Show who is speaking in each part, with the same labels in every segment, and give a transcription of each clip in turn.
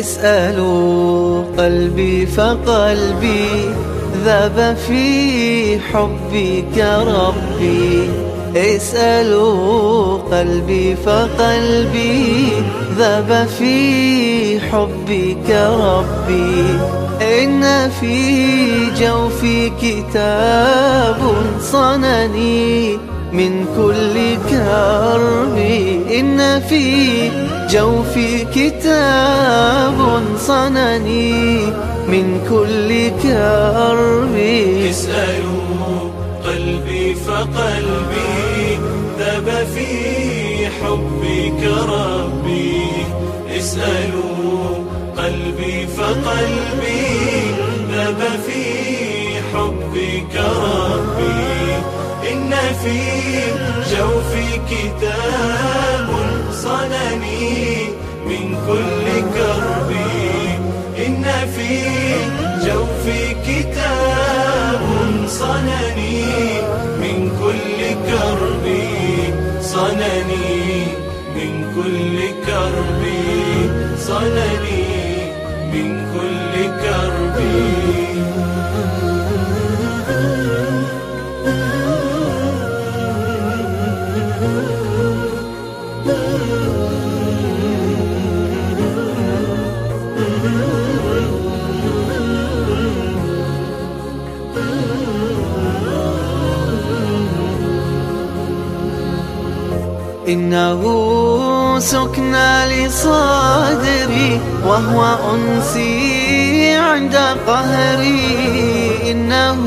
Speaker 1: اسألوا قلبي فقلبي ذاب في حبك ربي. اسألوا قلبي فقلبي ذاب في حبك ربي. إن في جوفي كتاب صنني. من كل كرب. إن في جوفي كتاب صنني. من كل كرب.
Speaker 2: اسألوا قلبي فقلبي. ذاب في حبك ربي. اسألوا قلبي فقلبي. ذاب في حبك ربي. في جوفي كتاب صنني من كل كرب. إن في جوفي كتاب صنني من كل كرب. صنني من كل كرب. صنني من كل كرب.
Speaker 1: إنه سكنى لصدري وهو أنسي عند قهري. إنه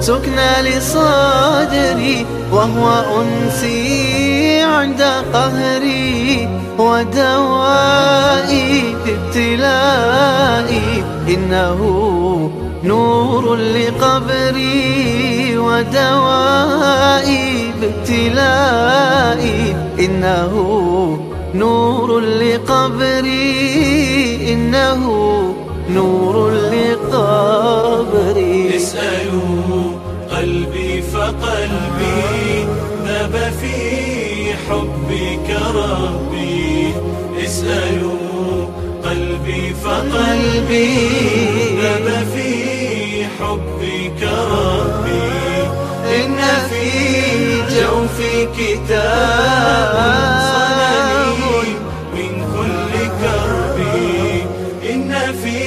Speaker 1: سكنى لصدري وهو أنسي عند قهري ودوائي ابتلائي. إنه نور لقبري ودوائي بابتلائي إنه نور لقبري. إنه نور لقبري.
Speaker 2: اسألوا قلبي فقلبي ذاب في حبك ربي اسألوا قلبي فقلبي. ذاب في حبك ربي إن في جوفي كتاب. صنني من كل كرب. إن في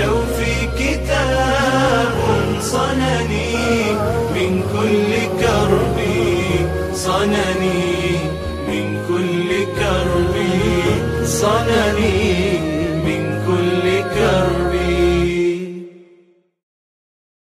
Speaker 2: جوفي كتاب. صنني من كل كرب. حصنني من كل كرب.